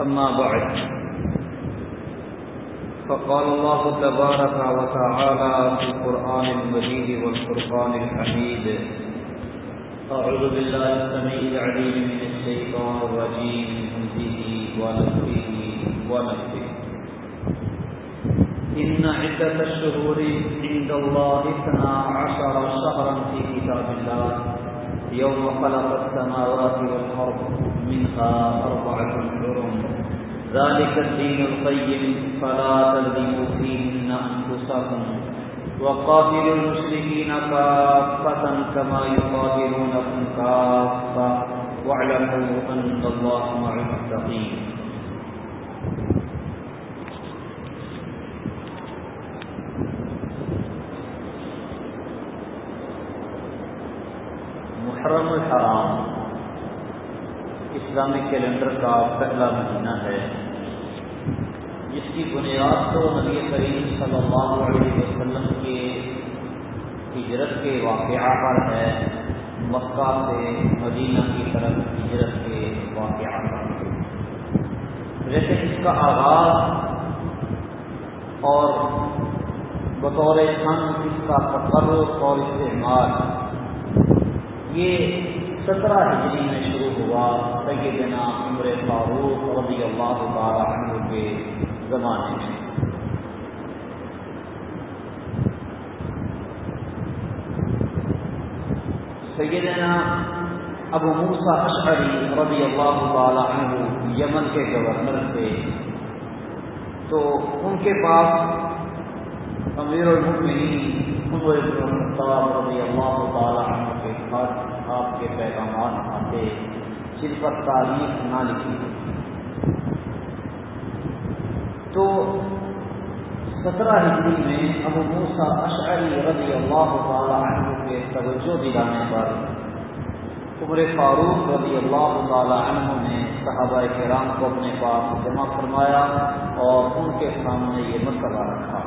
أما بعد. فقال الله تبارك وتعالى في القرآن المجيد والفرقان الحميد. أعوذ بالله السميع العليم من الشيطان الرجيم، من همزه ونفخه ونفخه. إن عدة الشهور عند الله اثنا عشر شهرا في كتاب الله. يوم خلق السماوات والأرض، منها أربعة ذلك الدين القيم فلا تظلموا فيهن أنفسكم وقاتلوا المشركين كافة كما يقاتلونكم كافة واعلموا أن الله مع المتقين محرم الحرام اسلامی کیلنڈر کا پہلا مہینہ ہے۔ جس کی بنیاد تو نبی کریم صلی اللہ علیہ وسلم کے ہجرت کے واقعہ پر ہے، مکہ سے مدینہ کی طرف ہجرت کے واقعہ پر۔ لیکن اس کا آغاز اور بطور خان اس کا تقرر اور استعمال، یہ سترہ ہجری میں شروع ہوا۔ سیدنا عمر فاروق رضی اللہ تعالی عنہ کے زمانے میں۔ سیدنا ابو موسا اشعری رضی اللہ تعالی عنہ یمن کے گورنر تھے۔ تو ان کے پاس امیر المؤمنین عمر بن الخطاب رضی اللہ تعالی عنہ کے خط آپ کے پیغامات آتے، جن پر تاریخ نہ لکھی۔ تو سترہ ہجری میں ابو موسا اشعری رضی اللہ تعالی عنہ کے توجہ دلانے پر عمر فاروق رضی اللہ تعالی عنہ نے صحابہ کرام کو اپنے پاس جمع فرمایا اور ان کے سامنے یہ مسئلہ رکھا۔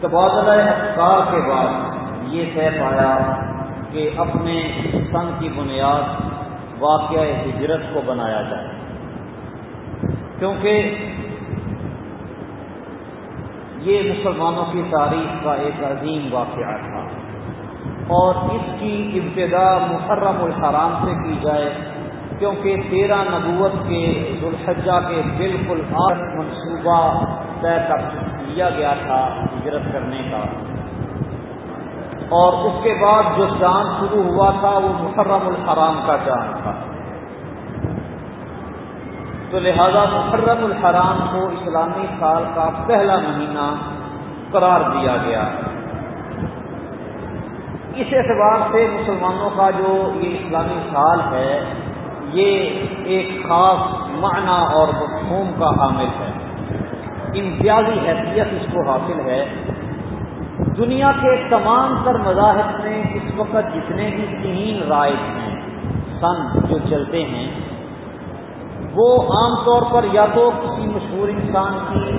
تبادلہ افکار کے بعد یہ طے پایا کہ اپنے سن کی بنیاد واقعہ ہجرت کو بنایا جائے۔ کیونکہ یہ مسلمانوں کی تاریخ کا ایک عظیم واقعہ تھا اور اس کی ابتدا محرم الحرام سے کی جائے کیونکہ تیرہ نبوت کے ذوالحجہ کے بالکل آٹھ منصوبہ طے کر لیا گیا تھا ہجرت کرنے کا۔ اور اس کے بعد جو چاند شروع ہوا تھا وہ محرم الحرام کا چاند تھا۔ تو لہذا محرم الحرام کو اسلامی سال کا پہلا مہینہ قرار دیا گیا۔ اس اعتبار سے مسلمانوں کا جو یہ اسلامی سال ہے، یہ ایک خاص معنی اور مفہوم کا حامل ہے۔ امتیازی حیثیت اس کو حاصل ہے۔ دنیا کے تمام تر مذاہب میں اس وقت جتنے بھی تین رائج ہیں، سن جو چلتے ہیں وہ عام طور پر یا تو کسی مشہور انسان کی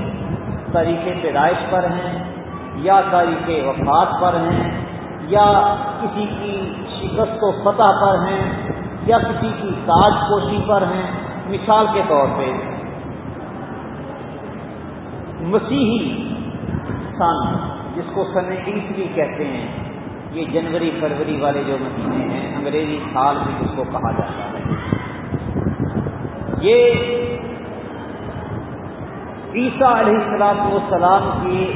تاریخ پیدائش پر ہیں، یا تاریخ وفات پر ہیں، یا کسی کی شکست و فتح پر ہیں، یا کسی کی تاج پوشی پر ہیں۔ مثال کے طور پہ، مسیحی سن جس کو سن عیسوی کہتے ہیں، یہ جنوری فروری والے جو مہینے ہیں، انگریزی سال بھی جس کو کہا جاتا ہے۔ یہ عیسیٰ علیہ السلام والسلام کی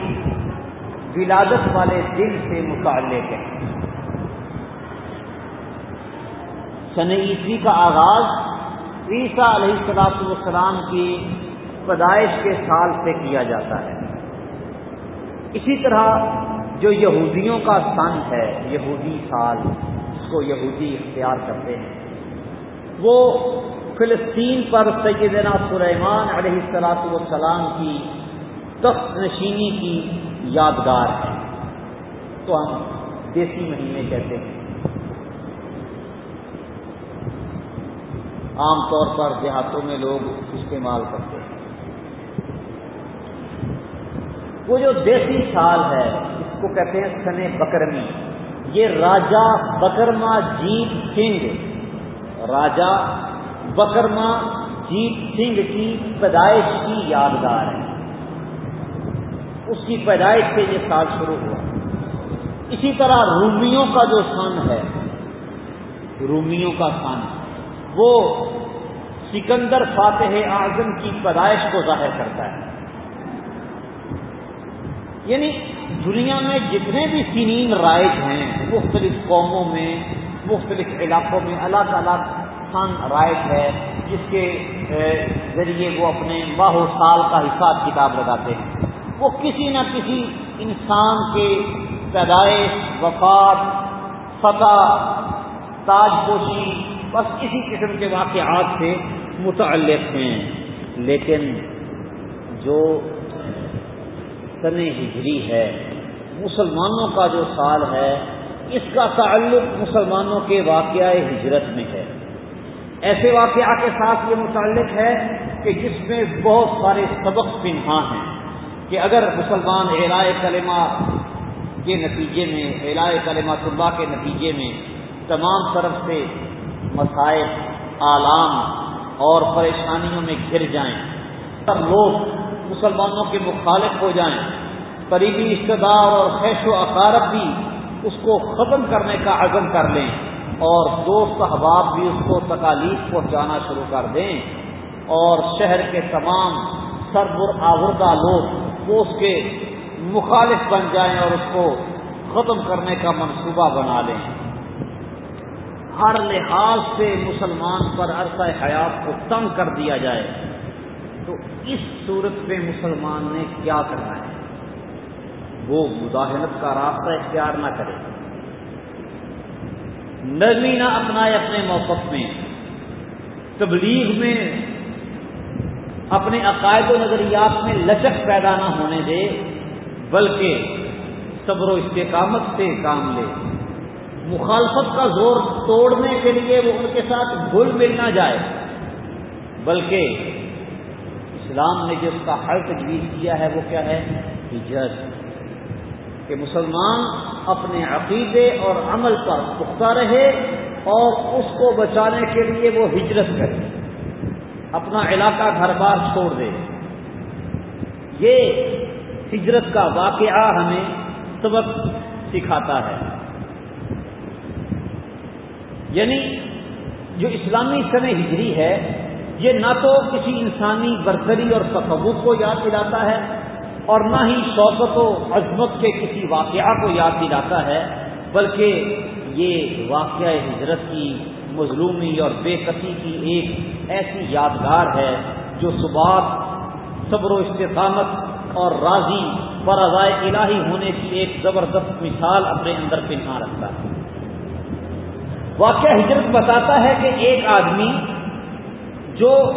ولادت والے دن سے متعلق ہے۔ سن عیسوی کا آغاز عیسیٰ علیہ السلاط والسلام کی پیدائش کے سال سے کیا جاتا ہے۔ اسی طرح جو یہودیوں کا سن ہے، یہودی سال جس کو یہودی اختیار کرتے ہیں۔ وہ فلسطین پر سیدنا سلیمان علیہ السلاط والسلام کی تخت نشینی کی یادگار ہے۔ تو ہم دیسی مہینے کہتے ہیں۔ عام طور پر دیہاتوں میں لوگ استعمال کرتے ہیں۔ وہ جو دیسی سال ہے، اس کو کہتے ہیں سن بکرمی۔ یہ راجا بکرما جیت سنگھ، راجا بکرما جیت سنگھ کی پیدائش کی یادگار ہے۔ اس کی پیدائش سے یہ سال شروع ہوا۔ اسی طرح رومیوں کا جو سن ہے، رومیوں کا سن، وہ سکندر فاتح اعظم کی پیدائش کو ظاہر کرتا ہے۔ یعنی دنیا میں جتنے بھی سنین رائج ہیں، مختلف قوموں میں، مختلف علاقوں میں الگ الگ سن رائج ہے، جس کے ذریعے وہ اپنے ماہ و سال کا حساب کتاب لگاتے ہیں۔ وہ کسی نہ کسی انسان کے پیدائش، وفات، فتح، تاج پوشی، بس اسی قسم کے واقعات سے متعلق ہیں۔ لیکن جو سن ہجری ہے، مسلمانوں کا جو سال ہے، اس کا تعلق مسلمانوں کے واقعہ ہجرت میں ہے۔ ایسے واقعہ کے ساتھ یہ متعلق ہے کہ جس میں بہت سارے سبق پنہا ہیں کہ اگر مسلمان اعلائے کلمہ کے نتیجے میں اعلائے کلمہ طلبہ کے نتیجے میں تمام طرف سے مسائل، آلام اور پریشانیوں میں گر جائیں، تب لوگ مسلمانوں کے مخالف ہو جائیں، قریبی رشتے دار اور خیش و اقارب بھی اس کو ختم کرنے کا عزم کر لیں۔ اور دوست احباب بھی اس کو تکالیف پہنچانا شروع کر دیں اور شہر کے تمام سربر آوردہ لوگ وہ اس کے مخالف بن جائیں اور اس کو ختم کرنے کا منصوبہ بنا لیں۔ ہر لحاظ سے مسلمان پر عرصہ حیات کو تنگ کر دیا جائے۔ تو اس صورت میں مسلمان نے کیا کرنا ہے؟ وہ مداحنت کا راستہ اختیار نہ کرے۔ نرمی نہ اپنائے اپنے موقف میں، تبلیغ میں، اپنے عقائد و نظریات میں لچک پیدا نہ ہونے دے، بلکہ صبر و استقامت سے کام لے۔ مخالفت کا زور توڑنے کے لیے وہ ان کے ساتھ گل مل نہ جائے، بلکہ اسلام نے جس کا حل تجویز کیا ہے، وہ کیا ہے؟ ہجرت کہ مسلمان اپنے عقیدے اور عمل پر پختہ رہے اور اس کو بچانے کے لیے وہ ہجرت کرے، اپنا علاقہ گھر بار چھوڑ دے۔ یہ ہجرت کا واقعہ ہمیں سبق سکھاتا ہے۔ یعنی جو اسلامی سن ہجری ہے، یہ نہ تو کسی انسانی برتری اور تصوف کو یاد دلاتا ہے اور نہ ہی شوقت و عظمت کے کسی واقعہ کو یاد دلاتا ہے، بلکہ یہ واقعہ ہجرت کی مظلومی اور بے قطی کی ایک ایسی یادگار ہے جو صبح صبر و استقامت اور راضی برضائے الہی ہونے کی ایک زبردست مثال اپنے اندر پنہا رکھتا۔ ہے واقعہ ہجرت بتاتا ہے کہ ایک آدمی جو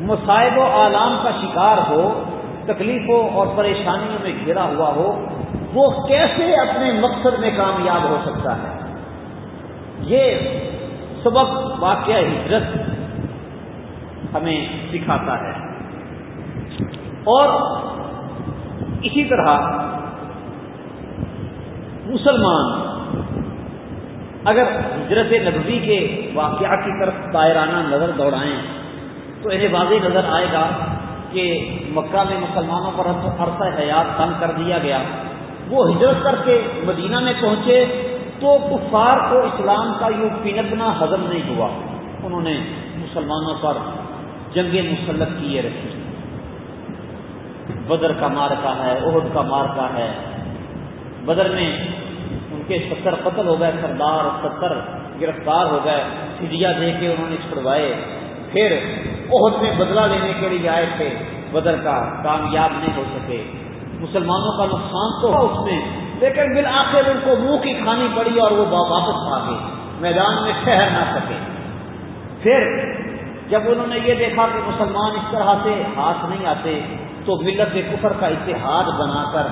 مصائب و عالام کا شکار ہو تکلیفوں اور پریشانیوں میں گھرا ہوا ہو، وہ کیسے اپنے مقصد میں کامیاب ہو سکتا ہے؟ یہ سبق واقعہ ہجرت ہمیں سکھاتا ہے۔ اور اسی طرح مسلمان اگر ہجرت نبوی کے واقعہ کی طرف دائرانہ نظر دوڑائیں تو انہیں واضح نظر آئے گا کہ مکہ میں مسلمانوں پر عرصہ حیات تنگ کر دیا گیا۔ وہ ہجرت کر کے مدینہ میں پہنچے تو کفار کو اسلام کا یوں پینتنا ہضم نہیں ہوا۔ انہوں نے مسلمانوں پر جنگ مسلط کیے رکھی۔ بدر کا مارکا ہے عہد کا مارکا ہے۔ بدر میں ان کے ستر قتل ہو گئے، سردار ستر گرفتار ہو گئے سڈیا دے کے انہوں نے چھڑوائے۔ پھر عہد میں بدلہ لینے کے لیے آئے تھے۔ بدر کا کامیاب نہیں ہو سکے۔ مسلمانوں کا نقصان تو ہوا اس میں، لیکن بالآخر ان کو منہ کی کھانی پڑی اور وہ واپس آ گئے۔ میدان میں ٹھہر نہ سکے۔ پھر جب انہوں نے یہ دیکھا کہ مسلمان اس طرح سے ہاتھ نہیں آتے، تو ملت کفر کا اتحاد بنا کر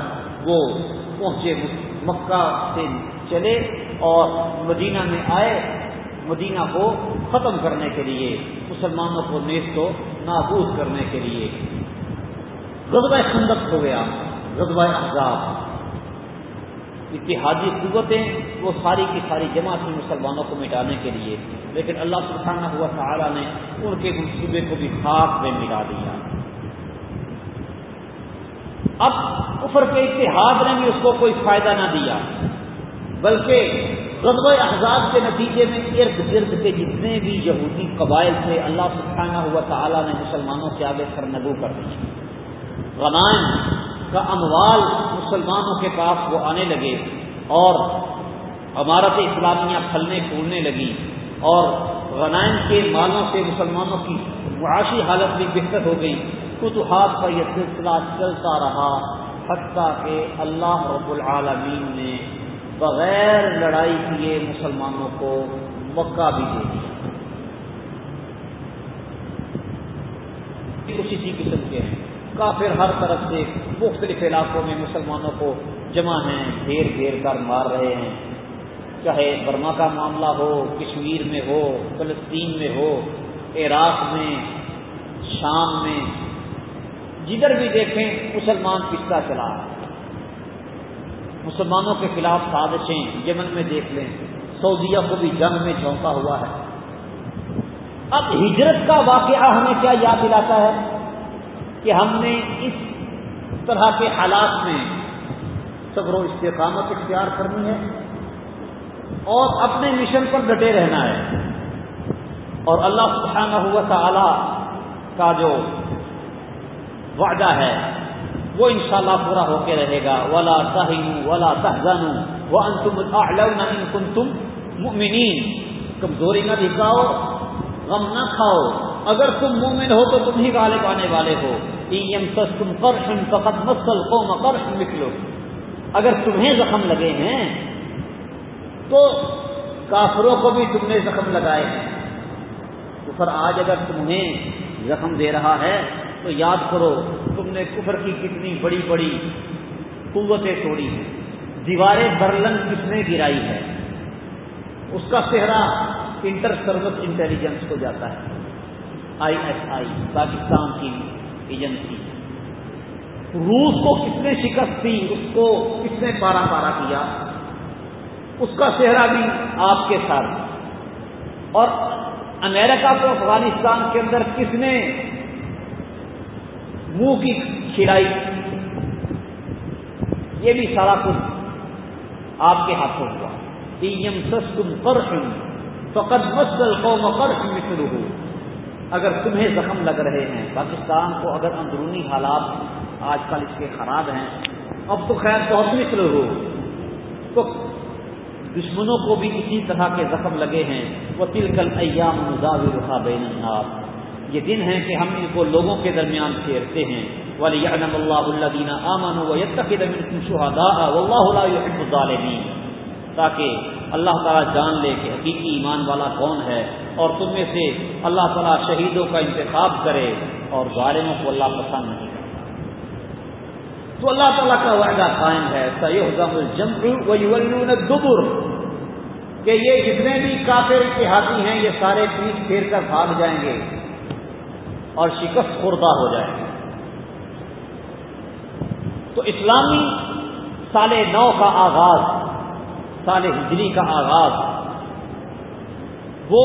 وہ پہنچے مکہ سے چلے اور مدینہ میں آئے۔ مدینہ کو ختم کرنے کے لیے، مسلمانوں کو نیز کو نابود کرنے کے لیے۔ غزبۂ خندق ہو گیا غزبۂ احزاب۔ اتحادی قوتیں وہ ساری کی ساری جمع تھی مسلمانوں کو مٹانے کے لیے۔ لیکن اللہ سبحانہ ہوا تعالیٰ نے ان کے منصوبے کو بھی خاک میں ملا دیا۔ اب کفر کے اتحاد نے بھی اس کو کوئی فائدہ نہ دیا، بلکہ غزب احزاب کے نتیجے میں ارد گرد کے جتنے بھی یہودی قبائل تھے، اللہ سبحانہ ہوا تعالیٰ نے مسلمانوں کے آگے سرنگو کر دی۔ غنائم کا اموال مسلمانوں کے پاس وہ آنے لگے اور عمارت اسلامیہ پھلنے پھولنے لگی اور غنائم کے مالوں سے مسلمانوں کی معاشی حالت بھی بہتر ہو گئی۔ فتوحات کا یہ سلسلہ چلتا رہا، حتیٰ کہ اللہ رب العالمین نے بغیر لڑائی کیے مسلمانوں کو مکہ بھی دے دیا۔ کچھ اسی قسم کے ہیں۔ کافر ہر طرف سے مختلف علاقوں میں مسلمانوں کو جمع ہیں گھیر گھیر کر مار رہے ہیں۔ چاہے برما کا معاملہ ہو، کشمیر میں ہو، فلسطین میں ہو، عراق میں، شام میں، جدھر بھی دیکھیں، مسلمان پستا چلا مسلمانوں کے خلاف سازشیں یمن میں دیکھ لیں، سعودیہ کو بھی جنگ میں جھونکا ہوا ہے۔ اب ہجرت کا واقعہ ہمیں کیا یاد دلاتا ہے؟ کہ ہم نے اس طرح کے حالات میں صبر و استقامت اختیار کرنی ہے اور اپنے مشن پر ڈٹے رہنا ہے۔ اور اللہ سبحانہ ہوا تعالی کا جو وعدہ ہے وہ انشاءاللہ پورا ہو کے رہے گا۔ ولا تہین ولا تحزن وہ ان تم مؤمنین کمزوری نہ دکھاؤ، غم نہ کھاؤ۔ اگر تم مومن ہو تو تم ہی غالب آنے والے ہو۔ ایم تم کرشن فقط مسل قوم کرش نکلو اگر تمہیں زخم لگے ہیں، تو کافروں کو بھی تم نے زخم لگائے ہیں۔ کفر آج اگر تمہیں زخم دے رہا ہے، تو یاد کرو تم نے کفر کی کتنی بڑی بڑی قوتیں توڑی ہیں۔ دیواریں برلن کس نے گرائی ہے اس کا چہرہ انٹر سروس انٹیلیجنس کو جاتا ہے۔ آئی ایس آئی، پاکستان کی ایجنسی۔ روس کو کس نے شکست دی؟ اس کو کس نے پارا پارا کیا؟ اس کا چہرہ بھی آپ کے ساتھ۔ اور امریکہ کو افغانستان کے اندر کس نے منہ کی کھڑائی یہ بھی سارا کچھ آپ کے ہاتھوں ہوا۔ ایم سستم کرشن فقط مسل قوم کرش مصر ہو اگر تمہیں زخم لگ رہے ہیں، پاکستان کو اگر اندرونی حالات آج کل اس کے خراب ہیں، اب تو خیر بہت مثل ہو تو دشمنوں کو بھی اسی طرح کے زخم لگے ہیں۔ وہ تل کل ایام مزاور بین الناس۔ یہ دن ہے کہ ہم ان کو لوگوں کے درمیان پھیرتے ہیں۔ ولی اللہ اللہ دینا امن و شہدا اللہ الظالمین تاکہ اللہ تعالیٰ جان لے کہ حقیقی ایمان والا کون ہے اور تم میں سے اللہ تعالیٰ شہیدوں کا انتخاب کرے اور ظالموں کو اللہ پسند نہیں کرتا۔ تو اللہ تعالیٰ کا وعدہ قائم ہے۔ دبر کہ یہ جتنے بھی کافر اتحادی ہیں، یہ سارے پیٹ پھیر کر بھاگ جائیں گے۔ اور شکست خوردہ ہو جائیں گے تو اسلامی سال نو کا آغاز، سال ہجری کا آغاز، وہ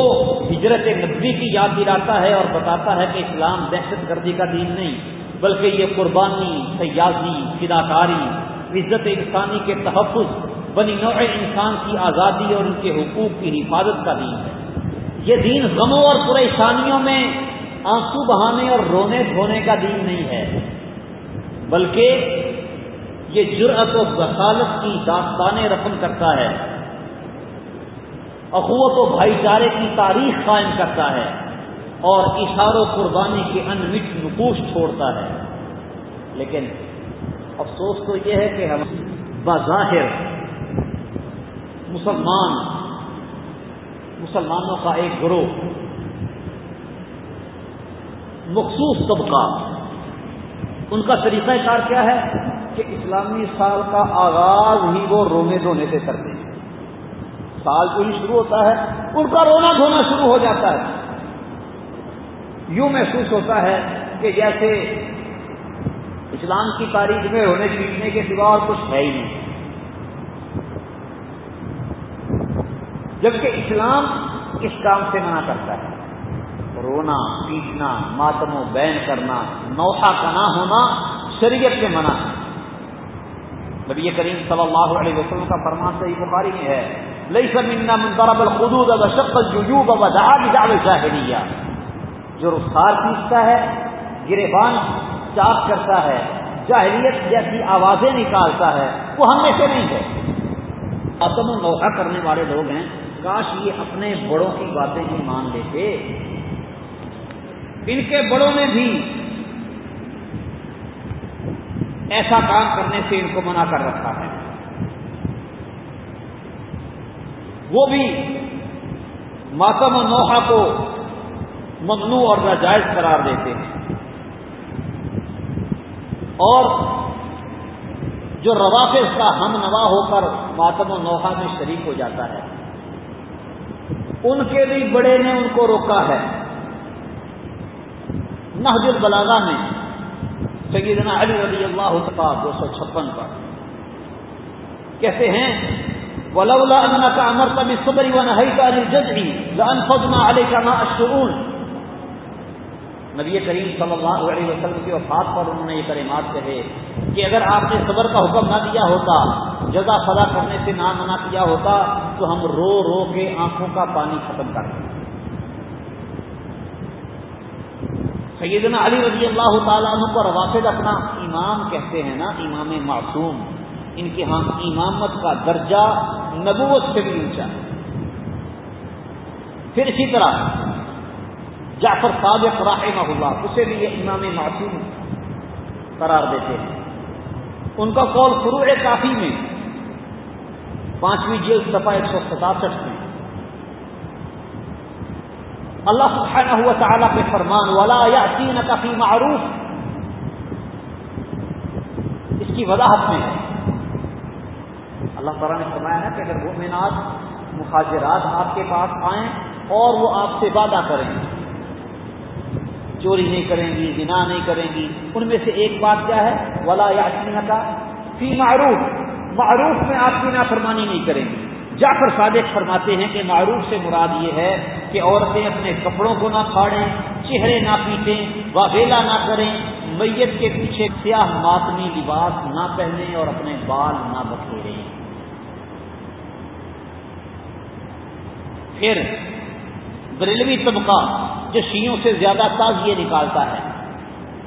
ہجرت نبی کی یاد دلاتا ہے اور بتاتا ہے کہ اسلام دہشت گردی کا دین نہیں، بلکہ یہ قربانی سیاسی فداکاری، عزت انسانی کے تحفظ، بنی نوع انسان کی آزادی اور ان کے حقوق کی حفاظت کا دین ہے۔ یہ دین غموں اور پریشانیوں میں آنسو بہانے اور رونے دھونے کا دین نہیں ہے، بلکہ یہ جرأت و وسالت کی داستانیں رقم کرتا ہے۔ اخوت و بھائی چارے کی تاریخ قائم کرتا ہے اور اشار و قربانی کے انمٹ نقوش چھوڑتا ہے۔ لیکن افسوس تو یہ ہے کہ ہم بظاہر مسلمان، مسلمانوں کا ایک گروہ مخصوص طبقہ. ان کا طریقہ کار کیا ہے کہ اسلامی سال کا آغاز ہی وہ رونے دھونے سے کرتے ہیں. سال جو ہی شروع ہوتا ہے، ان کا رونا دھونا شروع ہو جاتا ہے. یوں محسوس ہوتا ہے کہ جیسے اسلام کی تاریخ میں رونے پیٹنے کے سوا اور کچھ ہے ہی نہیں. جبکہ اسلام اس کام سے منع کرتا ہے. رونا، پیٹنا ماتم و بین کرنا، نوحہ کا نہ ہونا، شریعت سے منع۔ ہے نبی کریم صلی اللہ علیہ وسلم کا فرمان صحیح بخاری میں ہے لئی سمنا منترب الخدود اب شکل جو رخسار پیستا ہے گربان چاک کرتا ہے، جاہلیت جیسی آوازیں نکالتا ہے، وہ ہم میں سے نہیں ہے۔ اتم و نوحہ کرنے والے لوگ ہیں، کاش یہ اپنے بڑوں کی باتیں ہی مان لیتے۔ ان کے بڑوں نے بھی ایسا کام کرنے سے ان کو منع کر رکھا ہے۔ وہ بھی ماتم و نوحہ کو ممنوع اور ناجائز قرار دیتے ہیں۔ اور جو روافظ کا ہم نوا ہو کر ماتم و نوحہ میں شریک ہو جاتا ہے، ان کے بھی بڑے نے ان کو روکا ہے۔ نہج البلاغا میں سیدنا علی رضی اللہ تقا دو سو چھپن پر کہتے ہیں، ولولا ان کا امر تب صبری و نہی کا علی ججری علی کا نا نبی کریم صلی اللہ علیہ وسلم کی وفات پر انہوں نے یہ کلمات کہے کہ اگر آپ نے صبر کا حکم نہ دیا ہوتا، جزا فضا کرنے سے نہ منع کیا ہوتا، تو ہم رو رو کے آنکھوں کا پانی ختم کر دیں۔ سیدنا علی رضی اللہ تعالیٰ عنہ کو روافظ اپنا امام کہتے ہیں نا، امام معصوم۔ ان کے ہاں امامت کا درجہ نبوت سے بھی اونچا۔ پھر اسی طرح جعفر صادق رحمہ اللہ، اسے بھی یہ امام معصوم قرار دیتے ہیں۔ ان کا قول فروع کافی میں، پانچویں جیل صفحہ ایک سو ستاسٹھ میں۔ اللہ سبحانہ ہوا تعالیٰ کے فرمان والا یا تین کافی معروف۔ اس کی وضاحت میں ہے اللہ تعالیٰ نے فرمایا ہے کہ اگر وہ مینات مخاجرات آپ کے پاس آئیں اور وہ آپ سے وعدہ کریں، چوری نہیں کریں گی بنا نہیں کریں گی، ان میں سے ایک بات کیا ہے؟ ولا یا کا فی معروف۔ معروف میں آپ کی نافرمانی نہیں کریں گی۔ جعفر صادق فرماتے ہیں کہ معروف سے مراد یہ ہے کہ عورتیں اپنے کپڑوں کو نہ پھاڑیں چہرے نہ پیٹیں واغیلا نہ کریں، میت کے پیچھے سیاہ ماتمی لباس نہ پہنیں اور اپنے بال نہ بکھیریں۔ پھر بریلوی طبقہ جو شیوں سے زیادہ تازیے نکالتا ہے،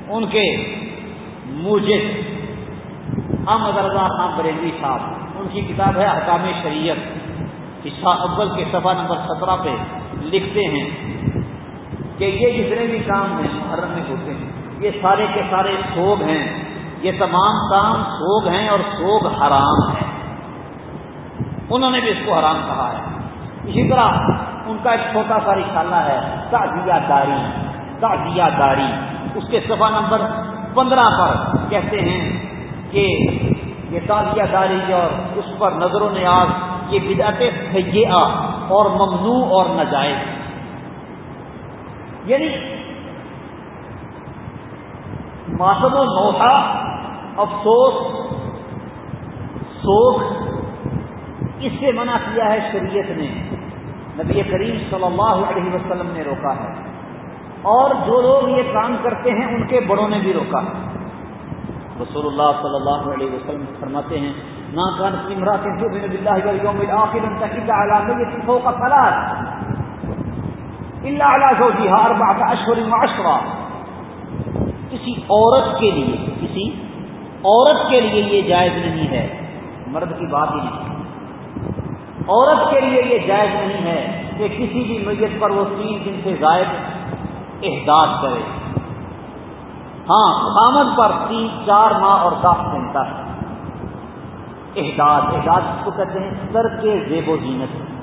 ان کے مجھے احمد رضا خان بریلوی صاحب، ان کی کتاب ہے حکام شریعت۔ حصہ اول کے صفحہ نمبر سترہ پہ لکھتے ہیں کہ یہ جتنے بھی کام ہیں محرم میں ہوتے ہیں، یہ سارے کے سارے سوگ ہیں۔ یہ تمام کام سوگ ہیں اور سوگ حرام ہے انہوں نے بھی اس کو حرام کہا ہے۔ اسی طرح ان کا ایک چھوٹا سا رسالہ ہے، تعزیہ داری تعزیہ داری۔ اس کے صفحہ نمبر پندرہ پر کہتے ہیں کہ یہ تعزیہ داری اور اس پر نظر و نیاز یہ بدعت سیاح اور ممنوع اور ناجائز۔ یعنی ماتم و نوحہ افسوس سوکھ اس سے منع کیا ہے شریعت نے۔ نبی کریم صلی اللہ علیہ وسلم نے روکا ہے۔ اور جو لوگ یہ کام کرتے ہیں، ان کے بڑوں نے بھی روکا ہے۔ رسول اللہ صلی اللہ علیہ وسلم فرماتے ہیں نہ کان عمرا کسی عورت کے لیے، کسی عورت کے لیے یہ جائز نہیں ہے، مرد کی بات ہی نہیں۔ عورت کے لیے یہ جائز نہیں ہے کہ کسی بھی میت پر وہ تین دن سے زائد احداث کرے۔ ہاں خامد پر تین، چار ماہ اور دس دن تک۔ احداد احداد اس کو کہتے ہیں؟ تر کے زیب و زینت۔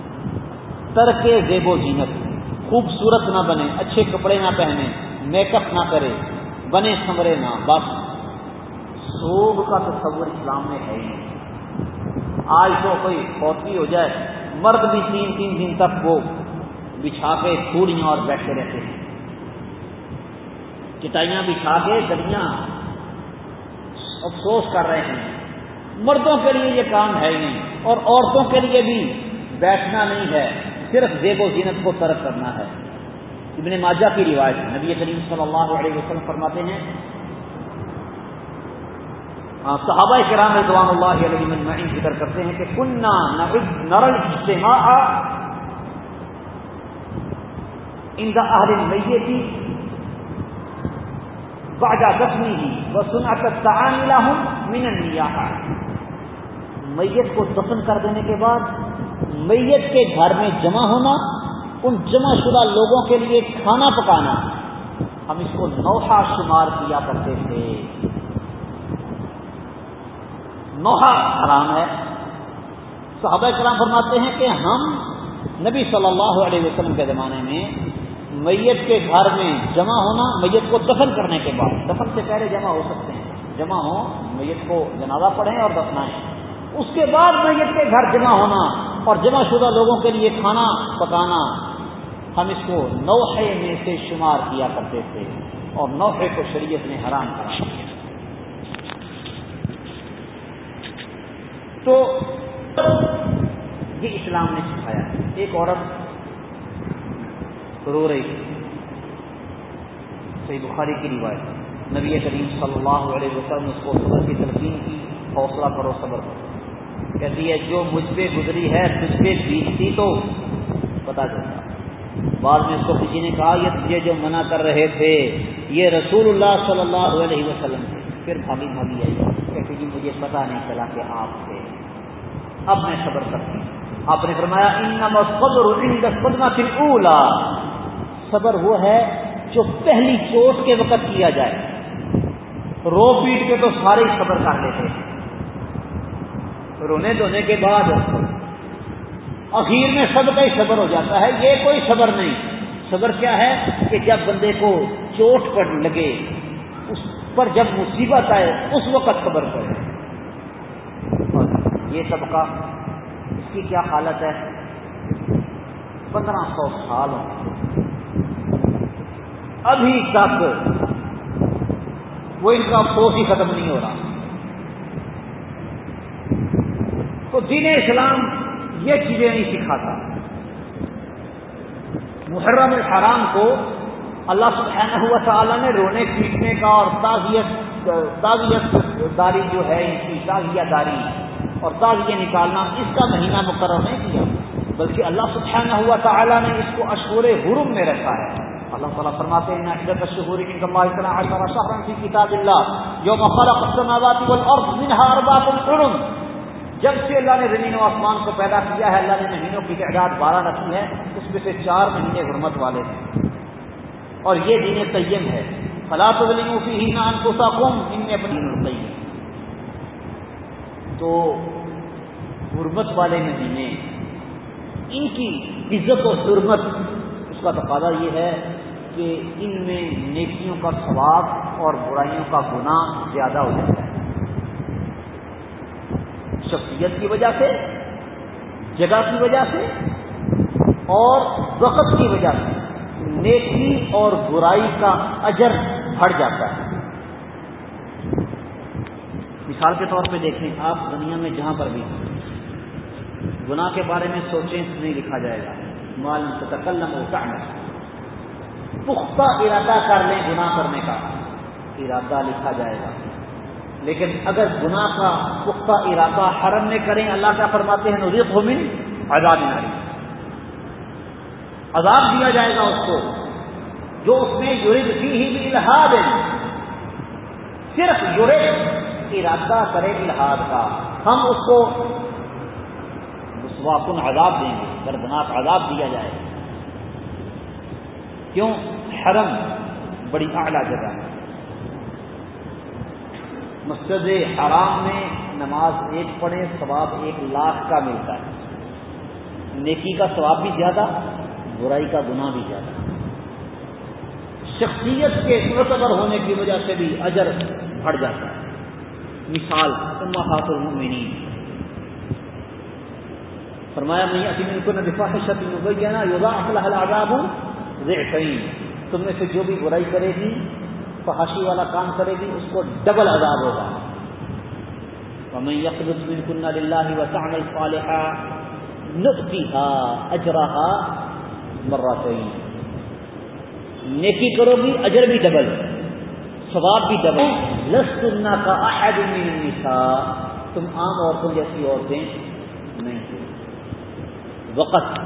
تر کے زیب و زینت۔ خوبصورت نہ بنے، اچھے کپڑے نہ پہنے میک اپ نہ کرے، بنے سمرے نہ، بس۔ سوگ کا تصور اسلام میں ہے ہی نہیں۔ آج تو کوئی فوتی ہو جائے، مرد بھی تین تین دن تک وہ بچھا کے چوڑیاں اور بیٹھے رہتے ہیں۔ چٹائیاں بچھا کے گلیاں افسوس کر رہے ہیں۔ مردوں کے لیے یہ کام ہے ہی نہیں اور عورتوں کے لیے بھی بیٹھنا نہیں ہے، صرف زیب و زینت کو ترک کرنا ہے۔ ابن ماجہ کی روایت ہے۔ نبی کریم صلی اللہ علیہ وسلم فرماتے ہیں صحابہ کرام رضوان اللہ علیہ مجمعین ذکر کرتے ہیں کہ کننا نرل اجتماع ان دا اہل میتی باجا دفنی ہی وہ سنا کر تعان ہوں من میت کو دفن کر دینے کے بعد میت کے گھر میں جمع ہونا، ان جمع شدہ لوگوں کے لیے کھانا پکانا۔ ہم اس کو نوحہ شمار کیا کرتے تھے۔ نوحہ حرام ہے۔ صحابہ کرام فرماتے ہیں کہ ہم نبی صلی اللہ علیہ وسلم کے زمانے میں میت کے گھر میں جمع ہونا، میت کو دفن کرنے کے بعد، دفن سے پہلے جمع ہو سکتے ہیں۔ جمع ہو میت کو جنازہ پڑھیں اور دفنائیں۔ اس کے بعد میت کے گھر جمع ہونا اور جمع شدہ لوگوں کے لیے کھانا پکانا، ہم اس کو نوحے میں سے شمار کیا کرتے تھے اور نوحے کو شریعت نے حرام کرا دیا۔ تو یہ اسلام نے سکھایا۔ ایک عورت رو رہی صحیح بخاری کی روایت۔ نبی کریم صلی اللہ علیہ وسلم اس کو صبر کی تلقین کی، حوصلہ کرو، صبر کرو۔ کہتی ہے، جو مجھ پہ گزری ہے، تجھ پہ بیتتی تو؟ پتا چلتا۔ بعد میں اس کو کسی نے کہا، یہ تجھے جو منع کر رہے تھے، یہ رسول اللہ صلی اللہ علیہ وسلم تھے۔ پھر بھاگی بھاگی آئی۔ کہ جی مجھے پتا نہیں چلا کہ آپ تھے۔ اب میں صبر کرتی ہوں۔ آپ نے فرمایا ان صبر اولا صبر وہ ہے جو پہلی چوٹ کے وقت کیا جائے۔ رو پیٹ کے تو سارے صبر کر لیتے ہیں۔ رونے دھونے کے بعد اخیر میں سب کا ہی صبر ہو جاتا ہے، یہ کوئی صبر نہیں۔ صبر کیا ہے کہ جب بندے کو چوٹ پڑ لگے، اس پر جب مصیبت آئے، اس وقت صبر کرے۔ یہ سب کا اس کی کیا حالت ہے؟ پندرہ سو سال ابھی تک وہ ان کا افسوس ہی ختم نہیں ہو رہا۔ تو دین اسلام یہ چیزیں نہیں سکھاتا۔ محرم الحرام کو اللہ سبحانہ ہوا تعالیٰ نے رونے پیٹنے کا اور تعزیت تعزیت داری جو ہے، ان کی تازیہ داری اور تازیہ نکالنا اس کا مہینہ مقرر نہیں کیا، بلکہ اللہ سبحانہ ہوا تعالیٰ نے اس کو اشور حرم میں رکھا ہے۔ اللہ تعالیٰ فرماتے ہیں عدت الشہور ان اللہ اتنا کتاب اللہ یوم خلق السماوات والارض منها اربعه حرم جب سے اللہ نے زمین و آسمان کو پیدا کیا ہے، اللہ نے مہینوں کی تعداد بارہ رکھی ہے، اس میں سے چار مہینے حرمت والے ہیں۔ اور یہ دین طیم ہے۔ فلاط ظلم فی ہی نان کو ان میں اپنی طیم تو حرمت والے مہینے، ان کی عزت و حرمت، اس کا تقاضا یہ ہے کہ ان میں نیکیوں کا ثواب اور برائیوں کا گناہ زیادہ ہو جاتا ہے۔ شخصیت کی وجہ سے، جگہ کی وجہ سے، اور وقت کی وجہ سے نیکی اور برائی کا اجر بڑھ جاتا ہے۔ مثال کے طور پہ دیکھیں، آپ دنیا میں جہاں پر بھی گناہ کے بارے میں سوچیں نہیں لکھا جائے گا۔ مال تکلم ہوتا ہے پختہ ارادہ کر لیں گناہ کرنے کا، ارادہ لکھا جائے گا۔ لیکن اگر گناہ کا پختہ ارادہ حرم میں کریں، اللہ کا فرماتے ہیں؟ نوزیف ہومن آزاد ناری۔ عذاب دیا جائے گا اس کو، جو اس میں یورد کی ہی بھی الحاد ہے صرف یورد ارادہ کرے الحاد کا۔ ہم اس کو مسواکن عذاب دیں گے، دردناک عذاب دیا جائے۔ گا کیوں؟ حرم بڑی اعلیٰ جگہ ہے۔ مسجد حرام میں نماز ایک پڑھے ثواب ایک لاکھ کا ملتا ہے۔ نیکی کا ثواب بھی زیادہ، برائی کا گناہ بھی زیادہ۔ شخصیت کے معتبر ہونے کی وجہ سے بھی اجر بڑھ جاتا ہے۔ مثال، امہات المؤمنین۔ فرمایا میں اسی ان کو نہ دفاع شتی مبینہ یوگا اصلاح العذاب ضعفین۔ تم میں سے جو بھی برائی کرے گی فحاشی والا کام کرے گی، اس کو ڈبل عذاب ہوگا۔ ومن يقبض منكن لله وتعمل صالحا نؤتها اجرها مرتين۔ نیکی کرو گی اجر بھی ڈبل ثواب بھی ڈبل لسنا کا احد النساء۔ تم عام عورتوں جیسی عورتیں نہیں وقت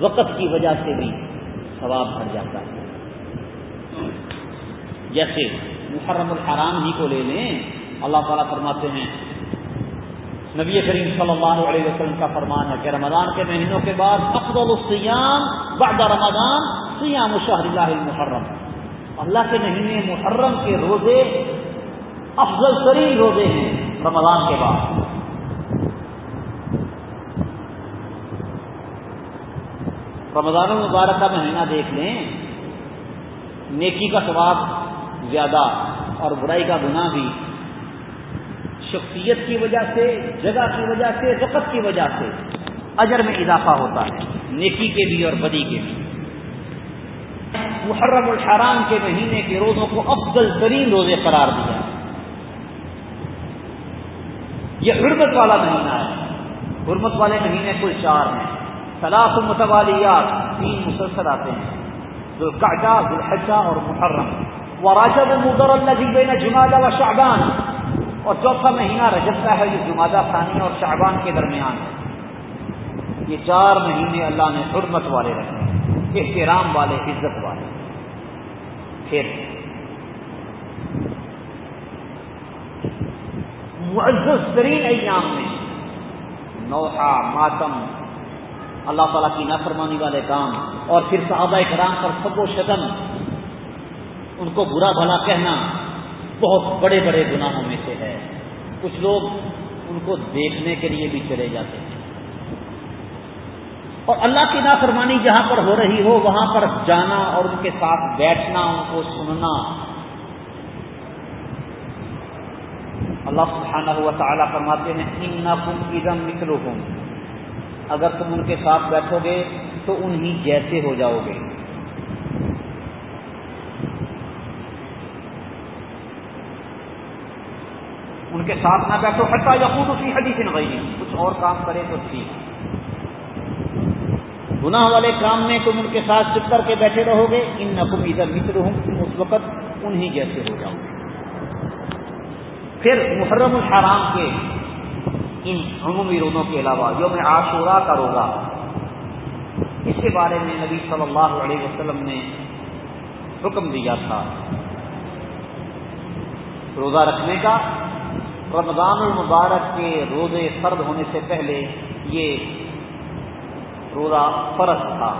وقت کی وجہ سے بھی ثواب بڑھ جاتا ہے۔ جیسے محرم الحرام ہی کو لے لیں، اللہ تعالیٰ فرماتے ہیں، نبی کریم صلی اللہ علیہ وسلم کا فرمان ہے کہ رمضان کے مہینوں کے بعد افضل السیام بعد رمضان سیام شہر اللہ المحرم۔ اللہ کے مہینے محرم کے روزے افضل ترین روزے ہیں رمضان کے بعد۔ رمضان المبارک کا مہینہ دیکھ لیں، نیکی کا ثواب زیادہ اور برائی کا گناہ بھی۔ شخصیت کی وجہ سے، جگہ کی وجہ سے، وقت کی وجہ سے اجر میں اضافہ ہوتا ہے، نیکی کے بھی اور بدی کے بھی۔ محرم الحرام کے مہینے کے روزوں کو افضل ترین روزے قرار دیا۔ یہ حرمت والا مہینہ ہے۔ حرمت والے مہینے کل چار ہیں۔ سلاف متوالیات، تین مسلسل آتے ہیں۔ ذوالقعدہ، ذوالحجہ اور محرم۔ وہ راجب مدر اللہ جماعہ و شعبان اور چوتھا مہینہ رجب کا ہے یہ جمادہ ثانی اور شعبان کے درمیان ہے. یہ چار مہینے اللہ نے حرمت والے رکھے احترام والے، عزت والے. پھر معزز ترین ایام میں نوحہ، ماتم، اللہ تعالیٰ کی نافرمانی والے کام اور پھر صحابہ کرام پر سب و شدم ان کو برا بھلا کہنا بہت بڑے بڑے گناہوں میں سے ہے۔ کچھ لوگ ان کو دیکھنے کے لیے بھی چلے جاتے ہیں۔ اور اللہ کی نافرمانی جہاں پر ہو رہی ہو، وہاں پر جانا اور ان کے ساتھ بیٹھنا، ان کو سننا۔ اللہ سبحانہ ہوا تعالیٰ فرماتے ہیں ان نہ کم ادم نکلو اگر تم ان کے ساتھ بیٹھو گے تو انہی جیسے ہو جاؤ گے۔ ان کے ساتھ نہ بیٹھو ہٹا یا خود اسی حدیث نئی کچھ اور کام کرے تو ٹھیک۔ گناہ والے کام میں تم ان کے ساتھ چپ کر کے بیٹھے رہو گے۔ ان نقم ادھر متر ہوں تم اس وقت انہی جیسے ہو جاؤ گے۔ پھر محرم الحرام کے ان عمومی روزوں کے علاوہ یوم عاشورہ کا روزہ۔ اس کے بارے میں نبی صلی اللہ علیہ وسلم نے حکم دیا تھا۔ روزہ رکھنے کا رمضان المبارک کے روزے فرد ہونے سے پہلے یہ روزہ فرض تھا۔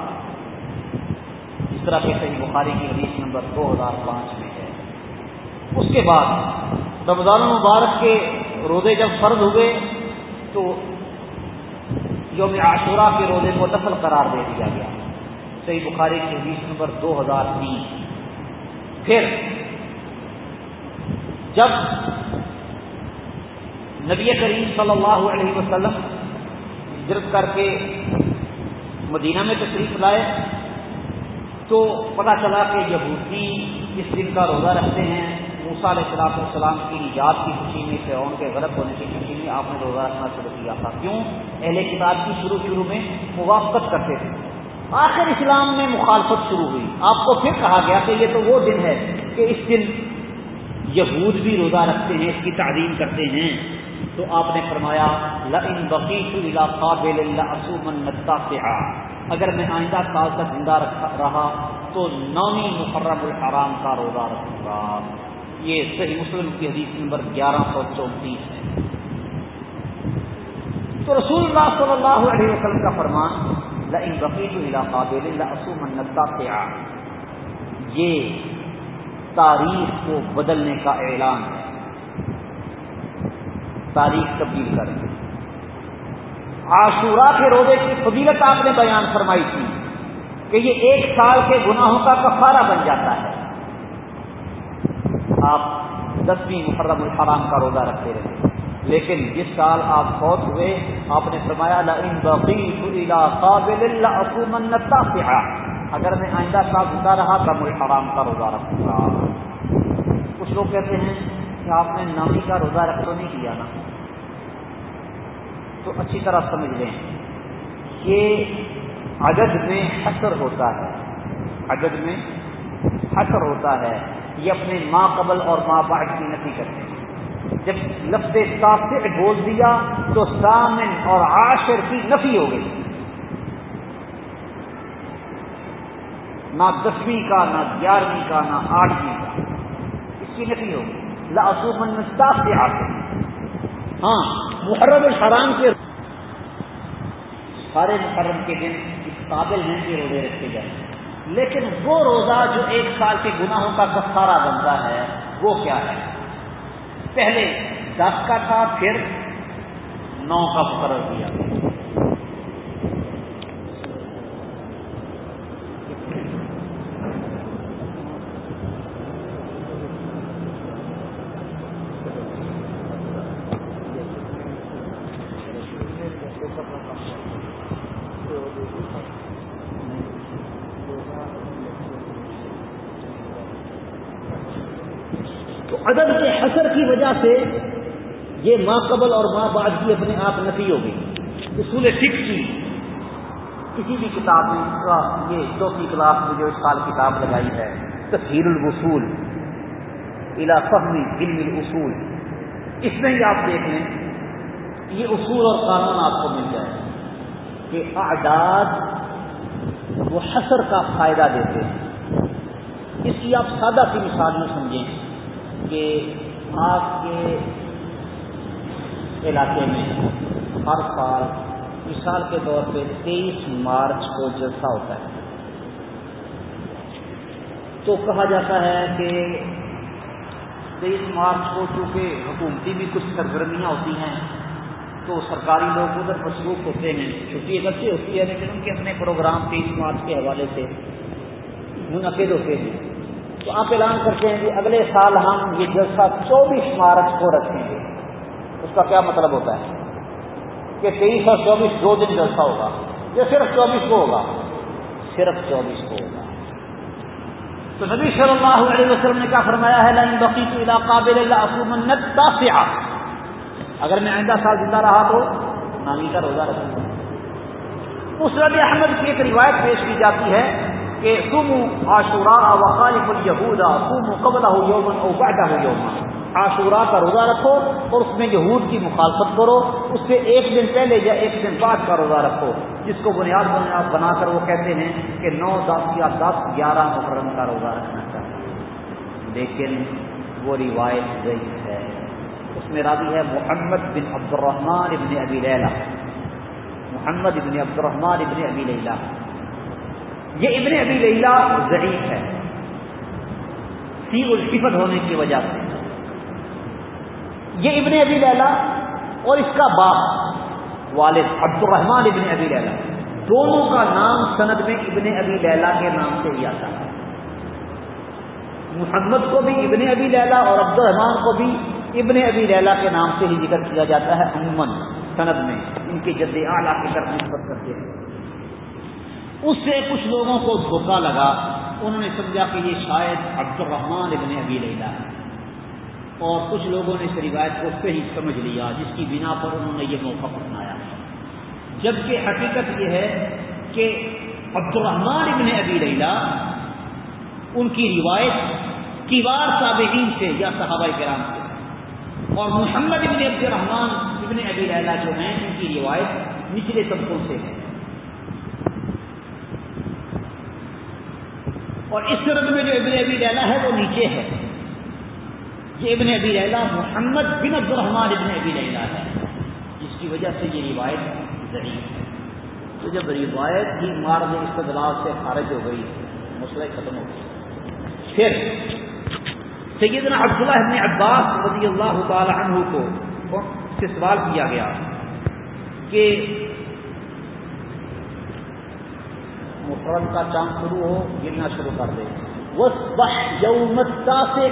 جس طرح کہ صحیح بخاری کی حدیث نمبر دو ہزار پانچ میں ہے۔ اس کے بعد رمضان المبارک کے روزے جب فرض ہوئے تو یوم عاشورہ کے روزے کو دخل قرار دے دیا گیا۔ صحیح بخاری کی حدیث نمبر دو ہزار تین۔ پھر جب نبی کریم صلی اللہ علیہ وسلم ہجرت کر کے مدینہ میں تشریف لائے تو پتہ چلا کہ یہودی اس دن کا روزہ رکھتے ہیں۔ موسا علیہ السلام السلام کی نجات کی خوشی میں، فرعون کے غلط ہونے کی خوشی میں آپ نے روزہ رکھنا شروع کیا تھا۔ کیوں؟ اہل کتاب کی شروع شروع میں موافقت کرتے تھے۔ آخر اسلام میں مخالفت شروع ہوئی۔ آپ کو پھر کہا گیا کہ یہ تو وہ دن ہے کہ اس دن یہود بھی روزہ رکھتے ہیں، اس کی تعلیم کرتے ہیں۔ تو آپ نے فرمایا لن بقیت قابل نتا اگر میں آئندہ سال تک زندہ رہا تو نویں محرم الحرام کا روزہ رکھوں گا۔ یہ صحیح مسلم کی حدیث نمبر گیارہ سو چونتیس ہے۔ تو رسول اللہ صلی اللہ علیہ وسلم کا فرمان لن بقیت قابل نتا سے یہ تاریخ کو بدلنے کا اعلان ہے۔ تاریخ تبدیل کر عاشورہ کے روزے کی فضیلت آپ نے بیان فرمائی تھی کہ یہ ایک سال کے گناہوں کا کفارہ بن جاتا ہے۔ آپ دسویں محرم الحرام کا روزہ رکھتے رہے لیکن جس سال آپ فوت ہوئے، آپ نے فرمایا اگر میں آئندہ سال زندہ رہا تو الحرام کا روزہ رکھوں گا۔ کچھ لوگ کہتے ہیں کہ آپ نے نامی کا روزہ رکھ تو نہیں کیا نا۔ تو اچھی طرح سمجھ لیں۔ کہ عدد میں حسر ہوتا ہے۔ عدد میں حسر ہوتا ہے۔ یہ اپنے ماں قبل اور ماں بعد کی نفی کرتے ہیں۔ جب لفظ تاثر بول دیا تو سامن اور عاشر کی نفی ہو گئی۔ نہ دسویں کا، نہ گیارہویں کا، نہ آٹھویں کا۔ اس کی نفی ہو گئی۔ لاسومن سے آتے ہاں محرم الحرام کے سارے محرم کے دن اس قابل ہیں کہ روزے رکھے جائیں۔ لیکن وہ روزہ جو ایک سال کے گناہوں کا کفارہ بنتا ہے، وہ کیا ہے؟ پہلے دس کا تھا، پھر نو کا مقرر کیا۔ عدد کے حسر کی وجہ سے یہ ماں قبل اور ماں بعد کی اپنے آپ نفی ہو گئی۔ اصول فکر کی۔ کسی بھی کتاب میں یہ چوتھی کلاس میں جو اس سال کتاب لگائی ہے تفہیر الوصول الا فہمی علم الاصول۔ اس میں ہی آپ دیکھ لیں یہ اصول اور قانون آپ کو مل جائے۔ کہ اعداد وہ حسر کا فائدہ دیتے ہیں۔ اس کی آپ سادہ سی مثال میں سمجھیں۔ کہ آپ کے علاقے میں ہر سال مثال کے طور پہ تیئیس مارچ کو جلسہ ہوتا ہے۔ تو کہا جاتا ہے کہ تیئیس مارچ کو چونکہ حکومتی بھی کچھ سرگرمیاں ہوتی ہیں، تو سرکاری لوگ ادھر مصروف ہوتے ہیں۔ چھٹی اگرچہ ہوتی ہے، لیکن ان کے اپنے پروگرام تیئیس مارچ کے حوالے سے۔ منعقد ہوتے ہیں۔ تو آپ اعلان کرتے ہیں کہ اگلے سال ہم یہ جلسہ چوبیس مارچ کو رکھیں گے۔ اس کا کیا مطلب ہوتا ہے؟ کہ تیئیس اور چوبیس دو دن جلسہ ہوگا۔ یہ صرف چوبیس کو ہوگا۔ صرف چوبیس کو ہوگا۔ تو نبی صلی اللہ علیہ وسلم نے کیا فرمایا ہے؟ لائن بقی کی علاقہ منت اگر میں آئندہ سال زندہ رہا تو نامی کا روزہ رکھوں گا۔ اس ربی احمد کی ایک روایت پیش کی جاتی ہے۔ کہ تم آشورا وخالف الہودا تم قبل ہو یومن او بیٹھا ہو یومن عاشورہ کا روزہ رکھو اور اس میں یہود کی مخالفت کرو۔ اس سے ایک دن پہلے یا ایک دن بعد کا روزہ رکھو۔ جس کو بنیاد بنیاد بنا کر وہ کہتے ہیں کہ نو دس یا دس گیارہ محرم کا روزہ رکھنا چاہیے۔ لیکن وہ روایت گئی ہے۔ اس میں راضی ہے محمد بن عبد الرحمان ابن ابی لیلا محمد ابن عبد الرحمان ابن ابی لیلا یہ ابن ابھی لیلا ضعیف ہے۔ سی الفت ہونے کی وجہ سے۔ یہ ابن ابی لیلا اور اس کا باپ والد عبد الرحمان ابن ابی لیلا دونوں کا نام سند میں ابن ابی لیلا کے نام سے ہی آتا ہے محمد کو بھی ابن ابی لیلا اور عبد الرحمان کو بھی ابن ابی لیلا کے نام سے ہی ذکر کیا جاتا ہے، عموماً سند میں۔ ان کے جد اعلیٰ کی طرف نسبت کرتے ہیں۔ اس سے کچھ لوگوں کو دھوکہ لگا۔ انہوں نے سمجھا کہ یہ شاید عبد الرحمان ابن ابی لیلا ہے۔ اور کچھ لوگوں نے اس روایت کو صحیح سمجھ لیا، جس کی بنا پر انہوں نے یہ موقع اپنایا۔ جبکہ حقیقت یہ ہے کہ عبد الرحمان ابن ابی لیلا ان کی روایت کیوار صابقین سے یا صحابہ کرام سے اور محمد ابن عبد الرحمان ابن ابی لیلا جو ہیں، ان کی روایت نچلے طبقوں سے ہے۔ اور اس صورت میں جو ابن ابی لیلا ہے وہ نیچے ہے۔ یہ ابن ابی لیلا محمد بن عبد الرحمان ابن ابی لیلا ہے، جس کی وجہ سے یہ روایت ضعیف ہے۔ تو جب روایت ہی مارد استدلال سے خارج ہو گئی، مسئلہ ختم ہو گیا۔ پھر سیدنا عبداللہ ابن عباس رضی اللہ تعالی عنہ کو سے سوال کیا گیا کہ محرم کا چاند شروع ہو، گرنا شروع کر دے۔ وہ سے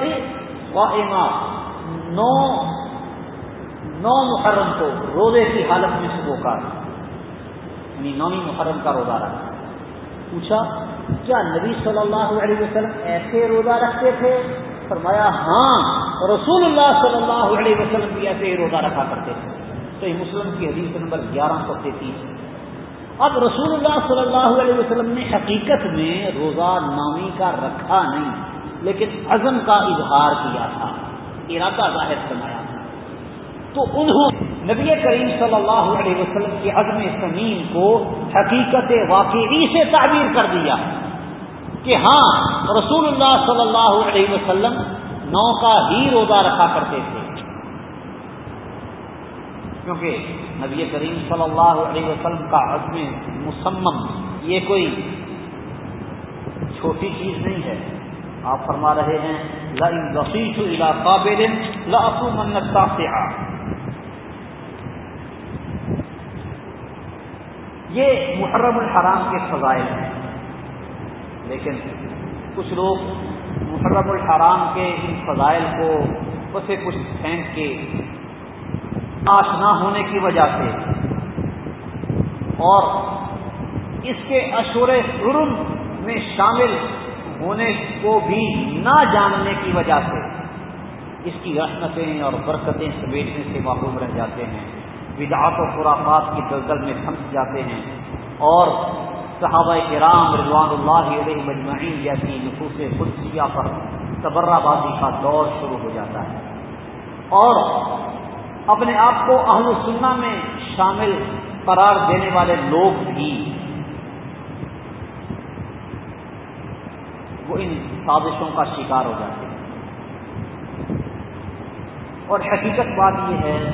نو نو محرم کو روزے کی حالت میں صبح کا یعنی نومی محرم کا روزہ رکھا پوچھا، کیا نبی صلی اللہ علیہ وسلم ایسے روزہ رکھتے تھے؟ فرمایا ہاں رسول اللہ صلی اللہ علیہ وسلم بھی ایسے ہی روزہ رکھا کرتے تھے۔ تو یہ مسلم کی حدیث نمبر گیارہ سو تینتیس۔ اب رسول اللہ صلی اللہ علیہ وسلم نے حقیقت میں روزہ نامی کا رکھا نہیں، لیکن عزم کا اظہار کیا تھا، ارادہ ظاہر کروایا تھا۔ تو انہوں نبی کریم صلی اللہ علیہ وسلم کے عزم سمیم کو حقیقت واقعی سے تعبیر کر دیا کہ ہاں رسول اللہ صلی اللہ علیہ وسلم نو کا ہی روزہ رکھا کرتے تھے۔ کیونکہ نبی کریم صلی اللہ علیہ وسلم کا عزم مسمم یہ کوئی چھوٹی چیز نہیں ہے۔ آپ فرما رہے ہیں منت یہ محرم الحرام کے فضائل ہیں۔ لیکن کچھ لوگ محرم الحرام کے ان فضائل کو اسے کچھ پھینک کے آشنا ہونے کی وجہ سے۔ اور اس کے اشور حرم میں شامل ہونے کو بھی نہ جاننے کی وجہ سے اس کی رسمتیں اور برکتیں سمیٹنے سے معقوم رہ جاتے ہیں۔ بدعات و خرافات کی دلدل میں پھنس جاتے ہیں۔ اور صحابہ کرام رضوان اللہ علیہ مجمعین جیسی نفوس خدشیہ پر تبرہ بازی کا دور شروع ہو جاتا ہے۔ اور اپنے آپ کو اہل سننا میں شامل قرار دینے والے لوگ بھی وہ ان سازشوں کا شکار ہو جاتے ہیں۔ اور حقیقت بات یہ ہے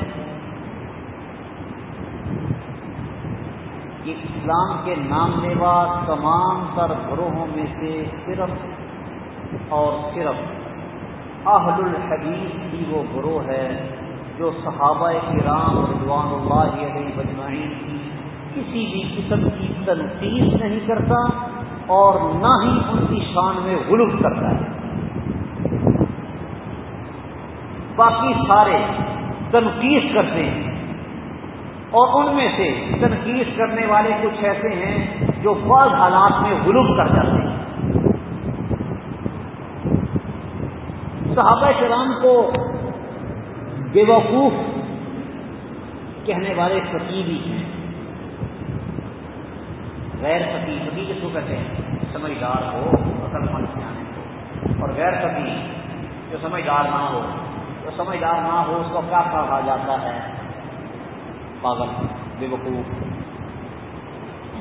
کہ اسلام کے نام لیوا تمام تر گروہوں میں سے صرف اور صرف اہل الحدیث ہی وہ گروہ ہے۔ جو صحابہ کرام رضوان اللہ علیہ مجمعین کی کسی بھی قسم کی تنقید نہیں کرتا اور نہ ہی ان کی شان میں غلط کرتا ہے۔ باقی سارے تنقید کرتے ہیں اور ان میں سے تنقید کرنے والے کچھ ایسے ہیں جو بعض حالات میں غلوب کر جاتے ہیں۔ صحابہ کرام کو بے وقوف کہنے والے فقیری ہیں۔ غیر فقی فقی کس کو کہتے ہیں؟ سمجھدار ہو اصل من سے آنے کو اور غیر فقی جو سمجھدار نہ ہو، جو سمجھدار نہ ہو، اس کو کیا کہا جاتا ہے؟ پاگل بے وقوف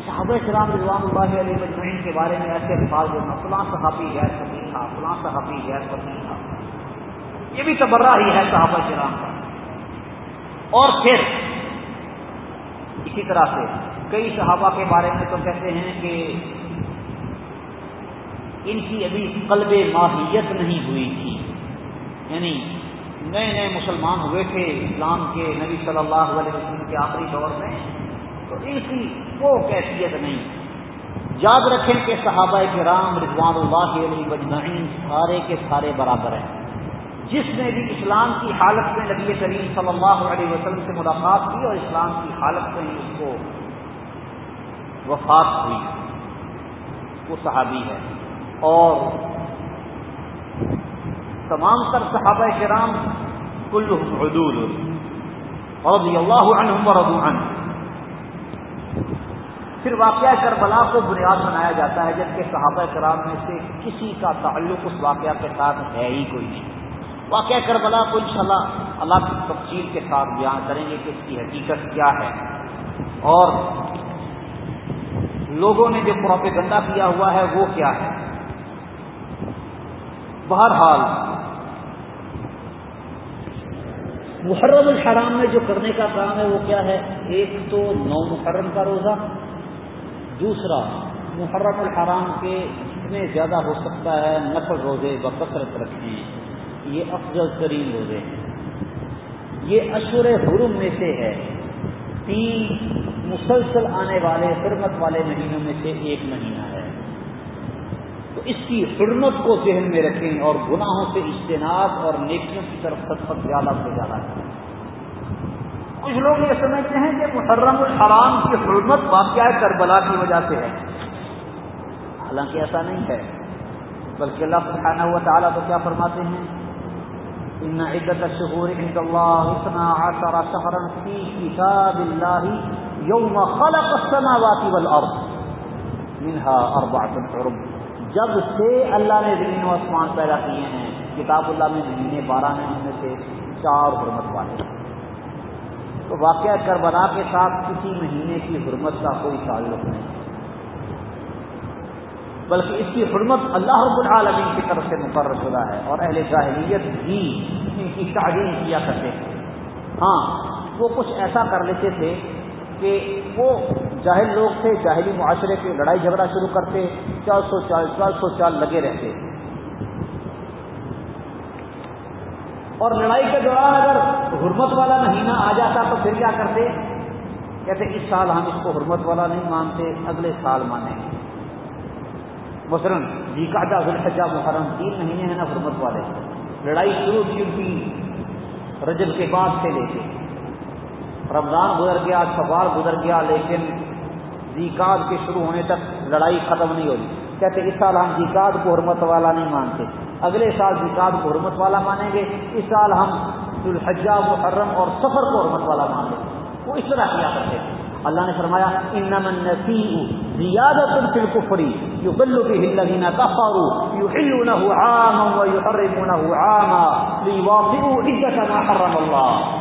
صحابہ کرام رضوان اللہ علیہ مجمعین کے بارے میں ایسے الفاظ جو فلاں صحابی غیر فقیر تھا، فلاں صحابی غیر فقیر تھا۔ یہ بھی تبرہ ہی ہے صحابہ کرام کا۔ اور پھر اسی طرح سے کئی صحابہ کے بارے میں تو کہتے ہیں کہ ان کی ابھی قلب ماہیت نہیں ہوئی تھی۔ یعنی نئے نئے مسلمان ہوئے تھے اسلام کے نبی صلی اللہ علیہ وسلم کے آخری دور میں، تو ان کی وہ کیفیت نہیں۔ یاد رکھیں کہ صحابہ کے رام رضوان اللہ علیہ مجمعین سارے کے سارے برابر ہیں۔ جس نے بھی اسلام کی حالت میں نبی کریم صلی اللہ علیہ وسلم سے ملاقات کی اور اسلام کی حالت میں ہی اس کو وفات ہوئی، وہ صحابی ہے۔ اور تمام تر صحابہ کرام کل حدود رضی اللہ عنہم ورضو عنہ۔ پھر واقعہ کربلا کو بنیاد بنایا جاتا ہے، جبکہ صحابہ کرام میں سے کسی کا تعلق اس واقعہ کے ساتھ ہے ہی کوئی۔ نہیں واقعہ کربلا کو انشاءاللہ اللہ کی تفصیل کے ساتھ بیان کریں گے کہ اس کی حقیقت کیا ہے۔ اور لوگوں نے جو پروپیگنڈا کیا ہوا ہے وہ کیا ہے؟ بہرحال، محرم الحرام میں جو کرنے کا کام ہے وہ کیا ہے؟ ایک تو نو محرم کا روزہ، دوسرا، محرم الحرام کے جتنے زیادہ ہو سکتا ہے، نفل روزے بکثرت رکھیں۔ یہ افضل ترین روزے ہیں۔ یہ اشور حرم میں سے ہے۔ تین مسلسل آنے والے، حرمت والے مہینوں میں سے ایک مہینہ ہے۔ تو اس کی حرمت کو ذہن میں رکھیں اور گناہوں سے اجتناب اور نیکیوں کی طرف سطح زیادہ سے زیادہ۔ کریں کچھ لوگ یہ سمجھتے ہیں کہ محرم الحرام کی حرمت واقعہ کربلا کی وجہ سے ہے۔ حالانکہ ایسا نہیں ہے، بلکہ اللہ سبحانہ ہوا تعالیٰ تو کیا فرماتے ہیں؟ ان عدت الشهور عند الله اثنا عشر شهرا في كتاب الله يوم خلق السماوات والارض منها اربعه حرم جب سے اللہ نے زمین و آسمان پیدا کیے ہیں، کتاب اللہ میں مہینے بارہ ہیں، ان میں سے چار حرمت والے تو واقعہ کربلا کے ساتھ کسی مہینے کی حرمت کا کوئی تعلق نہیں۔ بلکہ اس کی حرمت اللہ رب العالمین کی طرف سے مقرر شدہ ہے اور اہل جاہلیت بھی ان کی تعلیم کیا کرتے تھے۔ ہاں وہ کچھ ایسا کر لیتے تھے کہ وہ جاہل لوگ تھے، جاہلی معاشرے کے لڑائی جھگڑا شروع کرتے، چار سو چال چار سو چال لگے رہتے۔ اور لڑائی کے دوران اگر حرمت والا مہینہ آ جاتا تو پھر کیا کرتے؟ کہتے، اس سال ہم اس کو حرمت والا نہیں مانتے، اگلے سال مانیں گے۔ مثلاً جی کا ذوالحجہ محرم تین مہینے ہیں نا حرمت والے۔ لڑائی شروع کی ان کی، رجب کے بعد سے لے کے۔ رمضان گزر گیا سوال گزر گیا، لیکن زیکات کے شروع ہونے تک لڑائی ختم نہیں ہوئی۔ کہتے اس سال ہم زیکات کو حرمت والا نہیں مانتے۔ اگلے سال زیکات کو حرمت والا مانیں گے۔ اس سال ہم الحجہ محرم اور سفر کو حرمت والا مان لیں وہ اس طرح کیا کرتے تھے؟ اللہ نے فرمایا ان زیادت الکفری یو بلو کی ہلنا کفارو یو ہلو نہ عام یو حرم نہ حرم اللہ.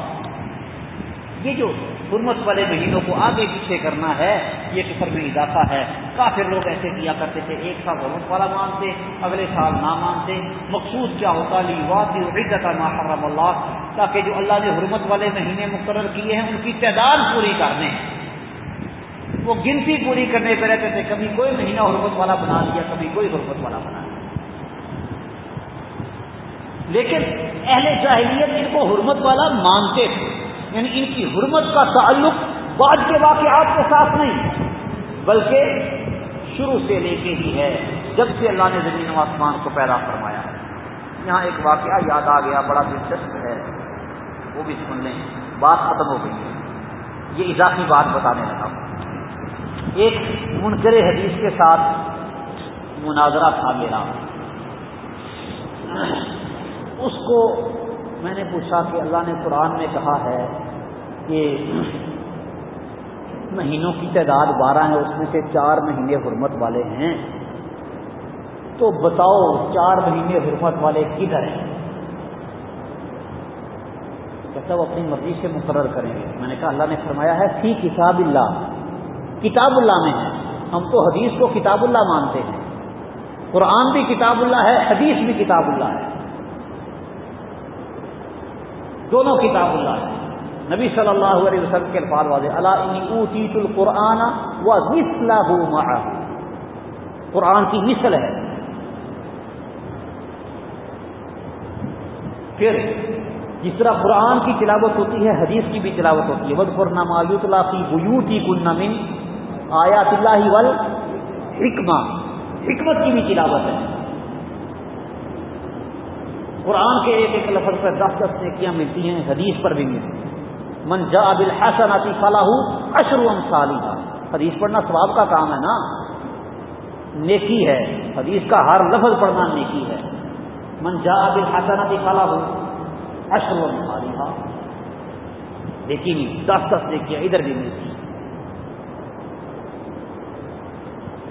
یہ جو حرمت والے مہینوں کو آگے پیچھے کرنا ہے، یہ کفر میں اضافہ ہے۔ کافی لوگ ایسے کیا کرتے تھے، ایک سال حرمت والا مانتے، اگلے سال نہ مانتے۔ مقصود کیا ہوتا؟ لی واضح عزت محرم اللہ، تاکہ جو اللہ نے حرمت والے مہینے مقرر کیے ہیں، ان کی تعداد پوری کرنے وہ گنتی پوری کرنے پہ رہتے تھے، کبھی کوئی مہینہ حرمت والا بنا لیا، کبھی کوئی حرمت والا بنا لیا۔ لیکن اہل جاہلیت ان کو حرمت والا مانتے تھے یعنی ان کی حرمت کا تعلق بعد کے واقعات کے ساتھ نہیں، بلکہ شروع سے لے کے ہی ہے، جب سے اللہ نے زمین و آسمان کو پیدا فرمایا۔ ہے یہاں ایک واقعہ یاد آ گیا، بڑا دلچسپ ہے۔ وہ بھی سن لیں، بات ختم ہو گئی ہے۔ یہ اضافی بات بتانے لگا ایک منکر حدیث کے ساتھ مناظرہ تھا میرا۔ اس کو میں نے پوچھا کہ اللہ نے قرآن میں کہا ہے کہ مہینوں کی تعداد بارہ ہے اس میں سے چار مہینے حرمت والے ہیں۔ تو بتاؤ، چار مہینے حرمت والے کدھر ہیں؟ کہتا وہ اپنی مرضی سے مقرر کریں گے۔ میں نے کہا اللہ نے فرمایا ہے، فی کتاب اللہ۔ کتاب اللہ میں ہے۔ ہم تو حدیث کو کتاب اللہ مانتے ہیں۔ قرآن بھی کتاب اللہ ہے، حدیث بھی کتاب اللہ ہے۔ دونوں کتاب اللہ ہے نبی صلی اللہ علیہ وسلم کے الفاظ واضح اللہ اوتیت القرآن و مسلح قرآن کی مثل ہے۔ پھر جس طرح قرآن کی تلاوت ہوتی ہے، حدیث کی بھی تلاوت ہوتی ہے۔ ود قرآن مایوت اللہ کی بوتی کن آیات اللہ ول حکمہ۔ حکمت کی بھی تلاوت ہے۔ قرآن کے ایک ایک لفظ پر دس دس نیکیاں ملتی ہیں، حدیث پر بھی ملتی ہیں۔ من جا بل حسن عطی فلاح اشرو سالی حدیث پڑھنا ثواب کا کام ہے نا۔ نیکی ہے۔ حدیث کا ہر لفظ پڑھنا نیکی ہے۔ من جا بل حسن عطی فلاح اشرو سالی کا لیکن دس دس نیکیاں ادھر بھی ملتی ہیں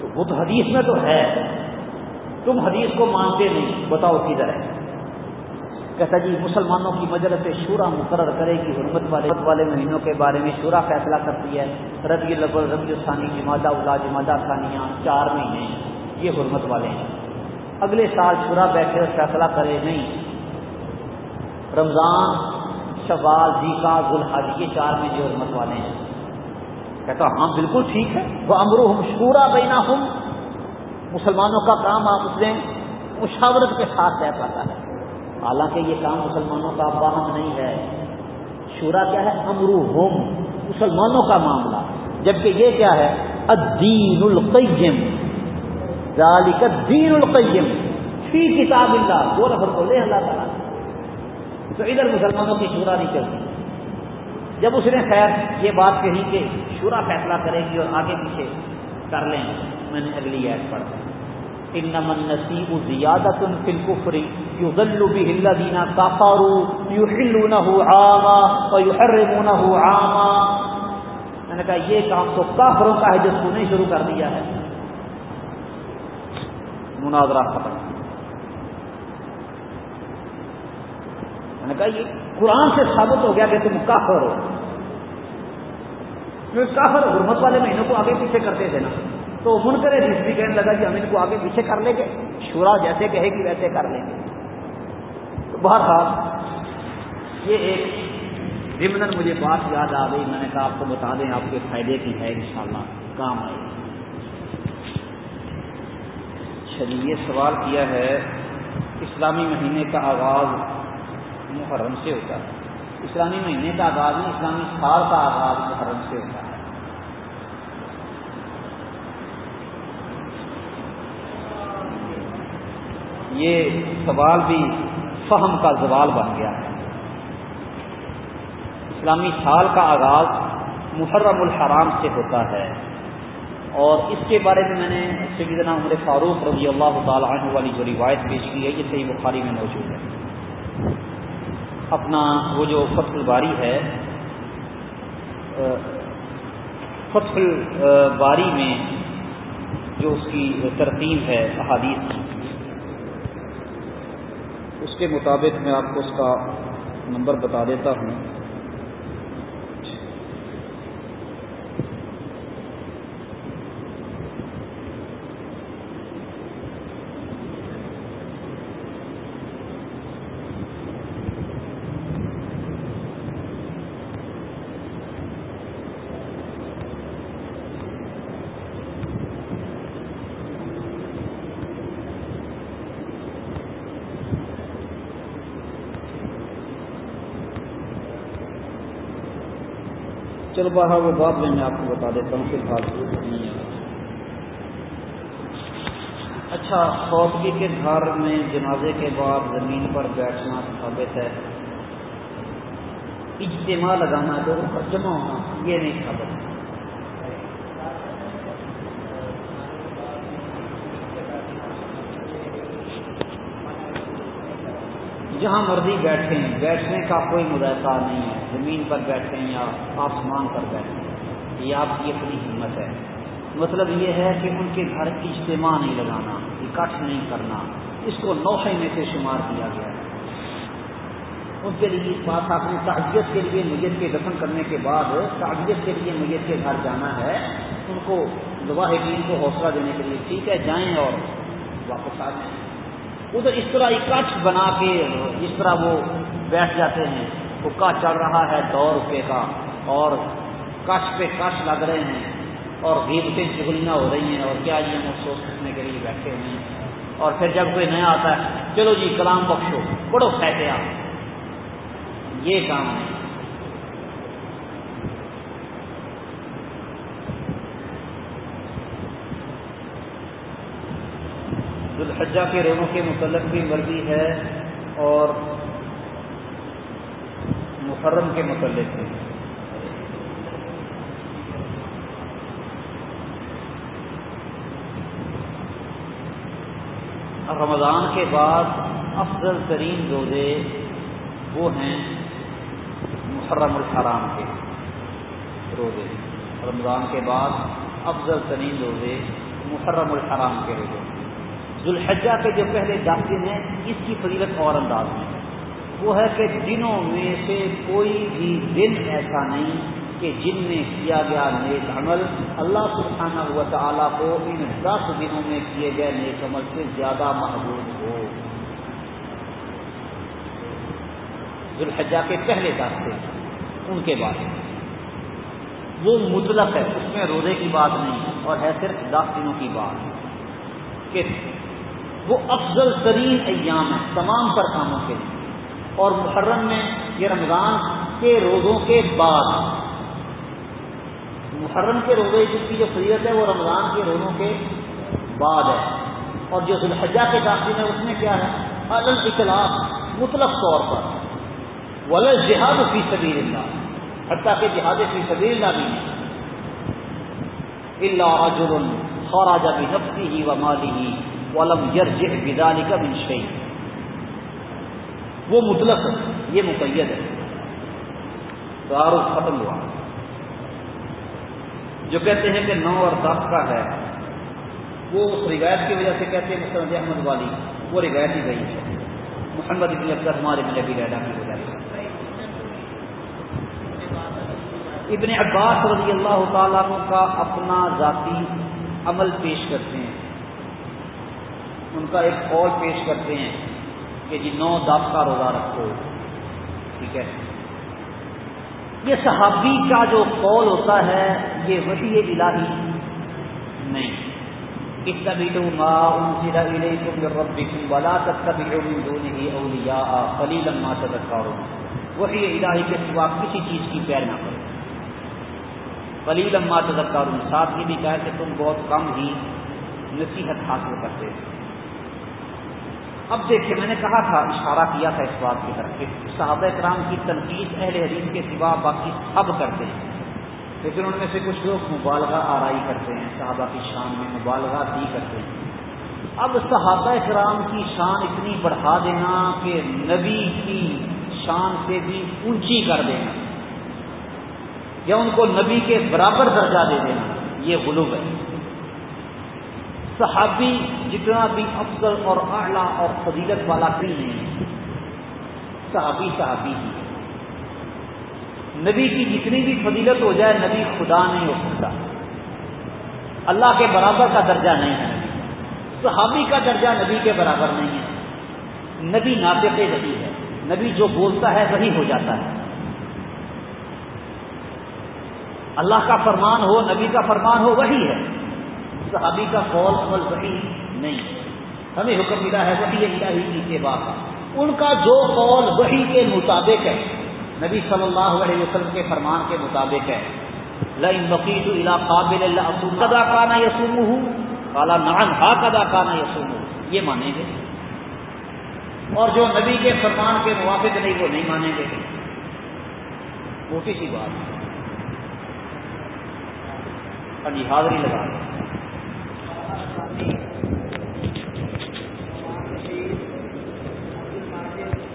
تو وہ تو حدیث میں تو ہے۔ تم حدیث کو مانتے نہیں۔ بتاؤ کدھر ہے کہتا جی مسلمانوں کی مجرت شورا مقرر کرے گی۔ حرمت والے والے مہینوں کے بارے میں شورا فیصلہ کرتی ہے۔ ربی البل ربی الثانی جمادہ الا جمادہ ثانیہ، چار مہینے۔ یہ حرمت والے ہیں۔ اگلے سال شورا بیٹھے اور فیصلہ کرے، نہیں۔ رمضان، شوال جیکا گلحاج یہ چار مہینے حرمت والے ہیں۔ کہتا ہاں بالکل ٹھیک ہے۔ وہ امرو ہم شورا بینا ہوں مسلمانوں کا کام آپ اس مشاورت کے ساتھ طے پاتا ہے۔ حالانکہ یہ کام مسلمانوں کا باہم نہیں ہے۔ شورا کیا ہے؟ امرو ہوم مسلمانوں کا معاملہ۔ جبکہ یہ کیا ہے؟ الدین القیم۔ ذالک دین القیم۔ فی کتاب اللہ۔ دو لفظ بولے اللہ تعالیٰ۔ تو ادھر مسلمانوں کی شورا نہیں چلتی۔ جب اس نے خیر یہ بات کہی کہ شورا فیصلہ کرے گی اور آگے پیچھے کر لیں، میں نے اگلی ایڈ پڑھ ان انما النسیء زیادت فی الكفر یضل به الذین کفروا یحلونه عاما ویحرمونه عاما۔ میں نے کہا، یہ کام تو کافروں کا ہے جو سنے شروع کر دیا ہے۔ مناظرہ ختم۔ میں نے کہا، یہ قرآن سے ثابت ہو گیا کہ تم کافر ہو۔ کافر حرمت والے مہینوں کو آگے پیچھے کرتے تھے نا، تو من کرے جس بھی کہنے لگا کہ ہم ان کو آگے پیچھے کر لیں گے، شورا جیسے کہے گی ویسے کر لیں گے۔ تو بہرحال یہ ایک ضمن مجھے بات یاد آ گئی، میں نے کہا آپ کو بتا دیں آپ کے فائدے کی ہے انشاءاللہ، کام آئے۔ چلیے یہ سوال کیا ہے، اسلامی مہینے کا آغاز محرم سے ہوتا ہے۔ اسلامی مہینے کا آغاز نہیں، اسلامی سال کا آغاز محرم سے ہوتا ہے۔ یہ سوال بھی فہم کا زوال بن گیا ہے۔ اسلامی سال کا آغاز محرم الحرام سے ہوتا ہے۔ اور اس کے بارے میں میں نے سیدنا عمر فاروق رضی اللہ تعالی عنہ والی جو روایت پیش کی ہے، یہ صحیح بخاری میں موجود ہے۔ اپنا وہ جو فتح الباری ہے، فتح الباری میں جو اس کی ترتیب ہے احادیث، اس کے مطابق میں آپ کو اس کا نمبر بتا دیتا ہوں۔ چلو ہے وہ بعد میں آپ کو بتا دیتا ہوں پھر بات نہیں ہے۔ اچھا خوفگی کے گھر میں جنازے کے بعد زمین پر بیٹھنا ثابت ہے۔ اجتماع لگانا جو جمع ہونا، یہ نہیں ثابت۔ جہاں مرضی بیٹھیں، بیٹھنے کا کوئی مذائقہ نہیں ہے۔ زمین پر بیٹھیں یا آسمان پر بیٹھیں، یہ آپ کی اپنی ہمت ہے۔ مطلب یہ ہے کہ ان کے گھر اجتماع نہیں لگانا، اکٹھ نہیں کرنا، اس کو نوحے میں سے شمار کیا گیا ہے۔ ان کے لیے اس بات آپ نے تعزیت کے لیے میت کے دفن کرنے کے بعد تعزیت کے لیے میت کے گھر جانا ہے۔ ان کو دباہ دین کو حوصلہ دینے کے لیے ٹھیک ہے، جائیں اور واپس آ جائیں۔ ادھر اس طرح اکٹھ بنا کے جس طرح وہ بیٹھ جاتے ہیں حکا چل رہا ہے دو روپے کا، اور کش پہ کش لگ رہے ہیں، اور غیبتیں چگلیاں ہو رہی ہیں، اور کیا یہ ہم افسوس کرنے کے لیے بیٹھے ہوئے ہیں؟ اور پھر جب کوئی نیا آتا ہے، چلو جی کلام بخشو بڑو پھینکے آپ یہ کام ہے۔ الحجہ کے روزوں کے متعلق بھی مرضی ہے اور محرم کے متعلق بھی۔ رمضان کے بعد افضل ترین روزے وہ ہیں محرم الحرام کے روزے۔ رمضان کے بعد افضل ترین روزے محرم الحرام کے روزے۔ ذوالحجہ کے جو پہلے دس دن ہیں، اس کی فضیلت اور انداز میں وہ ہے کہ دنوں میں سے کوئی بھی دن ایسا نہیں کہ جن میں کیا گیا نیک عمل۔ اللہ سبحانہ و تعالیٰ کو ان دس دنوں میں کیے گئے نیک عمل سے زیادہ محبوب ہو۔ ذوالحجہ کے پہلے دس دن ان کے بعد وہ مطلق ہے، اس میں روزے کی بات نہیں اور ہے صرف دس دنوں کی بات کہ وہ افضل ترین ایام ہے تمام پر کاموں کے لیے۔ اور محرم میں یہ رمضان کے روزوں کے بعد، محرم کے روزے جس کی جو فریت ہے، وہ رمضان کے روزوں کے بعد ہے۔ اور جو ذوالحجہ کے داخل ہے اس میں کیا ہے؟ الگ اخلاق مطلق طور پر۔ ولر جہاد فی سبیل اللہ حتیٰ کہ جہاد فی سبیل اللہ بھی نہیں۔ اللہ رجل خراج بنفسه وماله۔ ولم يرجع بذلك من شيء. وہ مطلق ہے، یہ مقید ہے۔ تعارف ختم ہوا۔ جو کہتے ہیں کہ نو اور دس کا ہے، وہ اس روایت کی وجہ سے کہتے ہیں مسلم احمد والی، وہ روایت ہی گئی ہے۔ محمد ابن ابدر ہمارے میں نبی کی وجہ سے۔ ابن عباس رضی اللہ تعالیٰ کا اپنا ذاتی عمل پیش کرتے ہیں۔ ان کا ایک قول پیش کرتے ہیں کہ جی نو دس کا روزہ رکھو۔ ٹھیک ہے۔ یہ صحابی کا جو قول ہوتا ہے، یہ وہی الہی نہیں۔ اس طبی تو بلا تک کبھی اولیا خلی لما تدکاروں وہی الہی کے سوا کسی چیز کی پیر نہ کرو۔ کلی لما تذکر ساتھ یہ بھی کہا کہ تم بہت کم ہی نصیحت حاصل کرتے اب دیکھیں، میں نے کہا تھا، اشارہ کیا تھا اس بات کی طرف کہ صحابہ کرام کی تنقید اہل حدیث کے سوا باقی سب کرتے ہیں۔ لیکن ان میں سے کچھ لوگ مبالغہ آرائی کرتے ہیں، صحابہ کی شان میں مبالغہ بھی کرتے ہیں۔ اب صحابہ کرام کی شان اتنی بڑھا دینا کہ نبی کی شان سے بھی اونچی کر دینا، یا ان کو نبی کے برابر درجہ دے دینا، یہ غلوب ہے۔ صحابی جتنا بھی افضل اور اعلیٰ اور فضیلت والا بھی نہیں صحابی صحابی ہی نبی کی جتنی بھی فضیلت ہو جائے، نبی خدا نہیں ہو سکتا۔ اللہ کے برابر کا درجہ نہیں ہے۔ صحابی کا درجہ نبی کے برابر نہیں ہے۔ نبی ناطق وہی ہے۔ نبی جو بولتا ہے، وہی ہو جاتا ہے۔ اللہ کا فرمان ہو، نبی کا فرمان ہو، وہی ہے۔ صحابی کا قول، عمل وہی نہیں ہمیں حکم ملا ہے وہی الہی کی کے بعد۔ ان کا جو قول وہی کے مطابق ہے، نبی صلی اللہ علیہ وسلم کے فرمان کے مطابق ہے۔ لئی مقید اللہ قابل اللہ کدا کانا یسوم ہوں کالا نان ہا کدا کانا یسوم یہ مانیں گے۔ اور جو نبی کے فرمان کے موافق نہیں، وہ نہیں مانیں گے۔ موٹی سی بات۔ ہاں جی حاضری لگا۔